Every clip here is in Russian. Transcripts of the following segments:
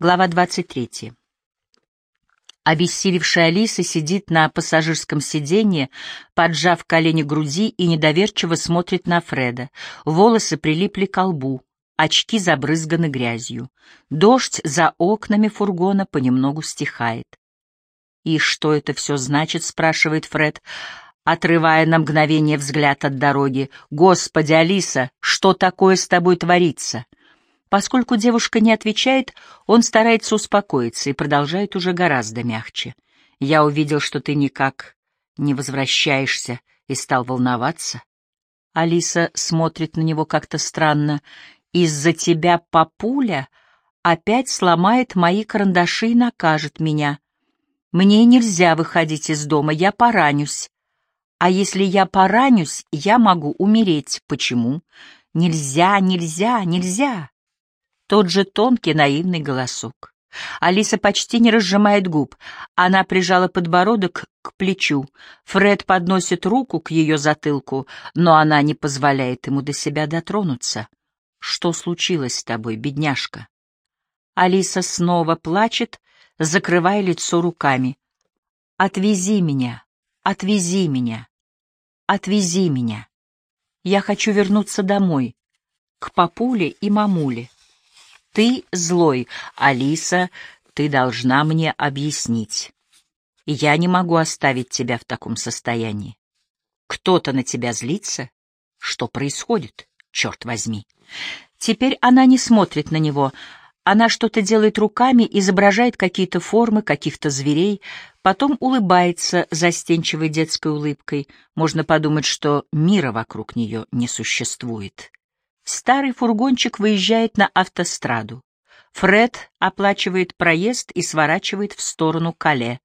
Глава 23. Обессилевшая Алиса сидит на пассажирском сиденье, поджав колени груди и недоверчиво смотрит на Фреда. Волосы прилипли к лбу, очки забрызганы грязью. Дождь за окнами фургона понемногу стихает. «И что это все значит?» — спрашивает Фред, отрывая на мгновение взгляд от дороги. «Господи, Алиса, что такое с тобой творится?» Поскольку девушка не отвечает, он старается успокоиться и продолжает уже гораздо мягче. «Я увидел, что ты никак не возвращаешься, и стал волноваться». Алиса смотрит на него как-то странно. «Из-за тебя папуля опять сломает мои карандаши и накажет меня. Мне нельзя выходить из дома, я поранюсь. А если я поранюсь, я могу умереть. Почему? Нельзя, нельзя, нельзя. Тот же тонкий наивный голосок. Алиса почти не разжимает губ. Она прижала подбородок к плечу. Фред подносит руку к ее затылку, но она не позволяет ему до себя дотронуться. «Что случилось с тобой, бедняжка?» Алиса снова плачет, закрывая лицо руками. «Отвези меня, отвези меня, отвези меня. Я хочу вернуться домой, к папуле и мамуле. Ты злой, Алиса, ты должна мне объяснить. Я не могу оставить тебя в таком состоянии. Кто-то на тебя злится? Что происходит, черт возьми? Теперь она не смотрит на него. Она что-то делает руками, изображает какие-то формы, каких-то зверей, потом улыбается застенчивой детской улыбкой. Можно подумать, что мира вокруг нее не существует. Старый фургончик выезжает на автостраду. Фред оплачивает проезд и сворачивает в сторону Кале.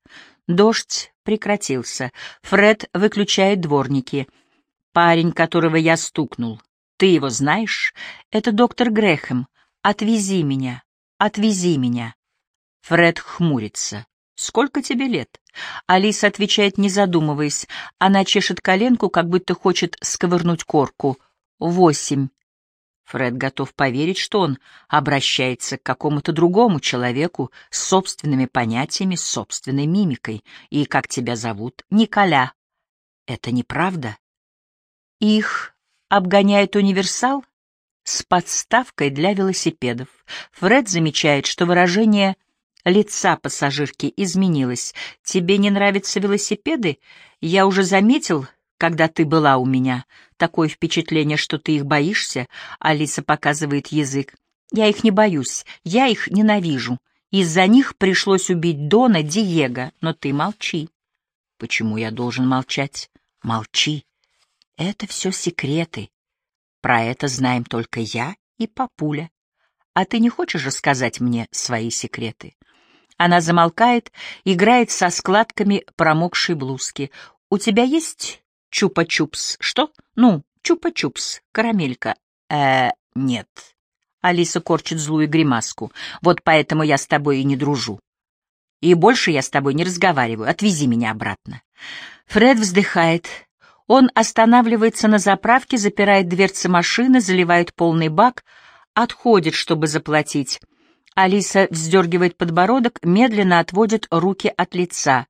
Дождь прекратился. Фред выключает дворники. «Парень, которого я стукнул. Ты его знаешь? Это доктор Грэхэм. Отвези меня. Отвези меня». Фред хмурится. «Сколько тебе лет?» Алиса отвечает, не задумываясь. Она чешет коленку, как будто хочет сковырнуть корку. «Восемь». Фред готов поверить, что он обращается к какому-то другому человеку с собственными понятиями, с собственной мимикой. И как тебя зовут? Николя. Это неправда. Их обгоняет универсал с подставкой для велосипедов. Фред замечает, что выражение лица пассажирки изменилось. «Тебе не нравятся велосипеды? Я уже заметил, когда ты была у меня. Такое впечатление, что ты их боишься. Алиса показывает язык. Я их не боюсь, я их ненавижу. Из-за них пришлось убить Дона Диего, но ты молчи. Почему я должен молчать? Молчи. Это все секреты. Про это знаем только я и папуля. А ты не хочешь рассказать мне свои секреты? Она замолкает, играет со складками промокшей блузки. У тебя есть Чупа-чупс. Что? Ну, чупа-чупс. Карамелька. Э, нет. Алиса корчит злую гримаску. Вот поэтому я с тобой и не дружу. И больше я с тобой не разговариваю. Отвези меня обратно. Фред вздыхает. Он останавливается на заправке, запирает дверцы машины, заливает полный бак, отходит, чтобы заплатить. Алиса вздергивает подбородок, медленно отводит руки от лица.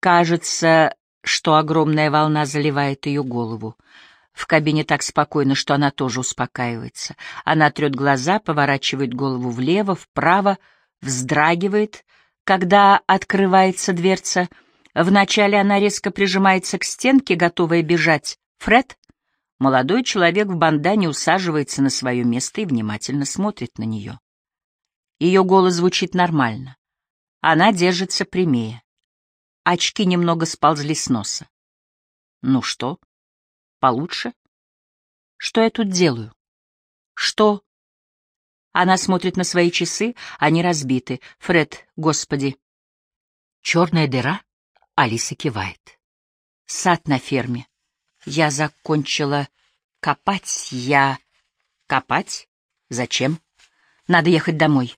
Кажется, что огромная волна заливает ее голову. В кабине так спокойно, что она тоже успокаивается. Она трет глаза, поворачивает голову влево, вправо, вздрагивает, когда открывается дверца. Вначале она резко прижимается к стенке, готовая бежать. «Фред?» Молодой человек в бандане усаживается на свое место и внимательно смотрит на нее. Ее голос звучит нормально. Она держится прямее. Очки немного сползли с носа. Ну что, получше? Что я тут делаю? Что? Она смотрит на свои часы, они разбиты. Фред, господи. Черная дыра? Алиса кивает. Сад на ферме. Я закончила копать. Я... Копать? Зачем? Надо ехать домой.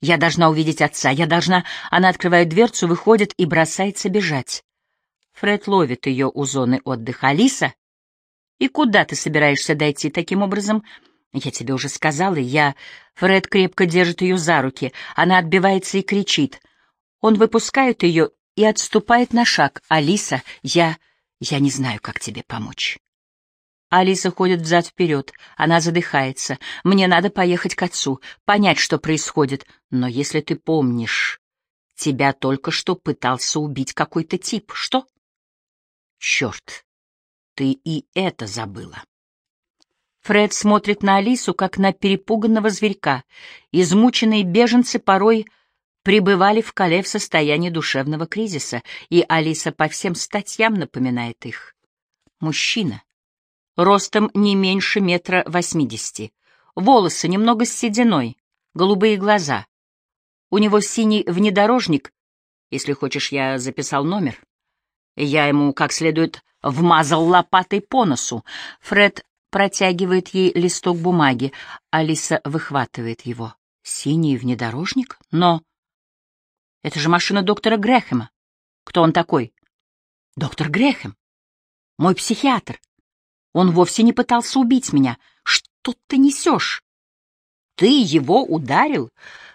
Я должна увидеть отца, я должна... Она открывает дверцу, выходит и бросается бежать. Фред ловит ее у зоны отдыха. «Алиса? И куда ты собираешься дойти таким образом?» Я тебе уже сказала, я... Фред крепко держит ее за руки. Она отбивается и кричит. Он выпускает ее и отступает на шаг. «Алиса, я... я не знаю, как тебе помочь». Алиса ходит взад-вперед. Она задыхается. «Мне надо поехать к отцу, понять, что происходит. Но если ты помнишь, тебя только что пытался убить какой-то тип. Что?» «Черт, ты и это забыла». Фред смотрит на Алису, как на перепуганного зверька. Измученные беженцы порой пребывали в Кале в состоянии душевного кризиса, и Алиса по всем статьям напоминает их. Мужчина. Ростом не меньше метра восьмидесяти. Волосы немного с сединой, голубые глаза. У него синий внедорожник. Если хочешь, я записал номер. Я ему как следует вмазал лопатой по носу. Фред протягивает ей листок бумаги. Алиса выхватывает его. Синий внедорожник? Но... Это же машина доктора Грэхэма. Кто он такой? Доктор Грэхэм. Мой психиатр. Он вовсе не пытался убить меня. Что ты несешь? Ты его ударил?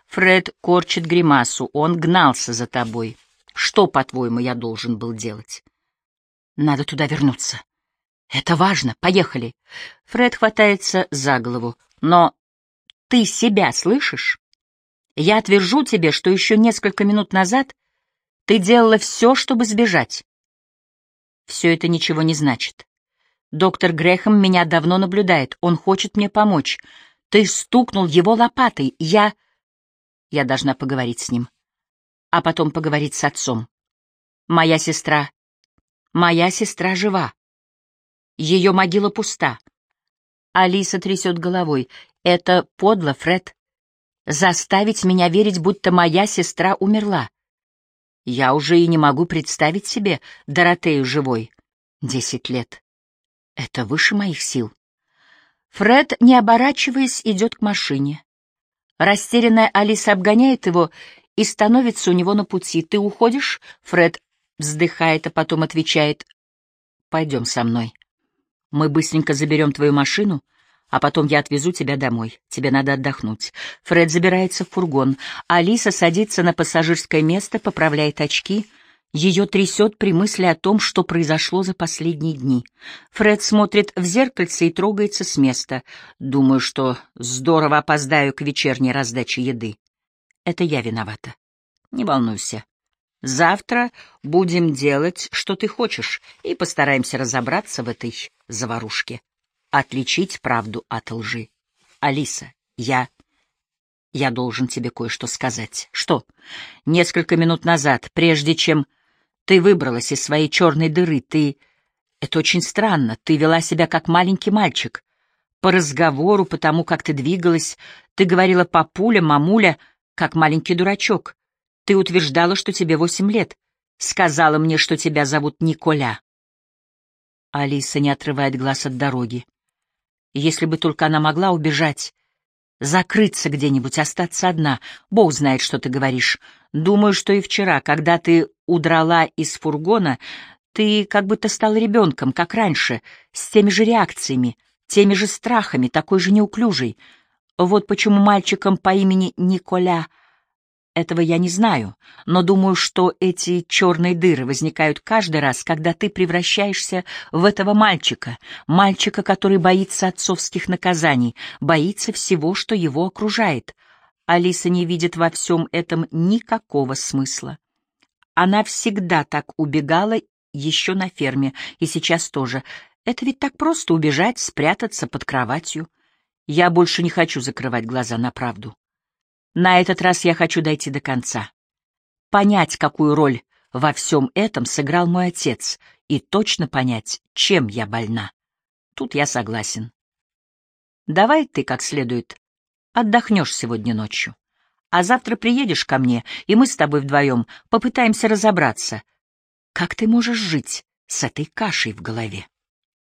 Фред корчит гримасу. Он гнался за тобой. Что, по-твоему, я должен был делать? Надо туда вернуться. Это важно. Поехали. Фред хватается за голову. Но ты себя слышишь? Я отвержу тебе, что еще несколько минут назад ты делала все, чтобы сбежать. Все это ничего не значит. Доктор Грехом меня давно наблюдает. Он хочет мне помочь. Ты стукнул его лопатой. Я... Я должна поговорить с ним. А потом поговорить с отцом. Моя сестра... Моя сестра жива. Ее могила пуста. Алиса трясет головой. Это подло, Фред заставить меня верить, будто моя сестра умерла. Я уже и не могу представить себе Доротею живой. Десять лет. Это выше моих сил. Фред, не оборачиваясь, идет к машине. Растерянная Алиса обгоняет его и становится у него на пути. «Ты уходишь?» Фред вздыхает, а потом отвечает. «Пойдем со мной. Мы быстренько заберем твою машину, а потом я отвезу тебя домой. Тебе надо отдохнуть. Фред забирается в фургон. Алиса садится на пассажирское место, поправляет очки. Ее трясет при мысли о том, что произошло за последние дни. Фред смотрит в зеркальце и трогается с места. Думаю, что здорово опоздаю к вечерней раздаче еды. Это я виновата. Не волнуйся. Завтра будем делать, что ты хочешь, и постараемся разобраться в этой заварушке отличить правду от лжи. Алиса, я... Я должен тебе кое-что сказать. Что? Несколько минут назад, прежде чем ты выбралась из своей черной дыры, ты... Это очень странно. Ты вела себя как маленький мальчик. По разговору, потому как ты двигалась, ты говорила «папуля», «мамуля», как маленький дурачок. Ты утверждала, что тебе восемь лет. Сказала мне, что тебя зовут Николя. Алиса не отрывает глаз от дороги. Если бы только она могла убежать, закрыться где-нибудь, остаться одна. Бог знает, что ты говоришь. Думаю, что и вчера, когда ты удрала из фургона, ты как будто стал ребенком, как раньше, с теми же реакциями, теми же страхами, такой же неуклюжей. Вот почему мальчиком по имени Николя — этого я не знаю, но думаю, что эти черные дыры возникают каждый раз, когда ты превращаешься в этого мальчика, мальчика, который боится отцовских наказаний, боится всего, что его окружает. Алиса не видит во всем этом никакого смысла. Она всегда так убегала еще на ферме, и сейчас тоже. Это ведь так просто убежать, спрятаться под кроватью. Я больше не хочу закрывать глаза на правду. На этот раз я хочу дойти до конца. Понять, какую роль во всем этом сыграл мой отец, и точно понять, чем я больна. Тут я согласен. Давай ты как следует отдохнешь сегодня ночью, а завтра приедешь ко мне, и мы с тобой вдвоем попытаемся разобраться, как ты можешь жить с этой кашей в голове.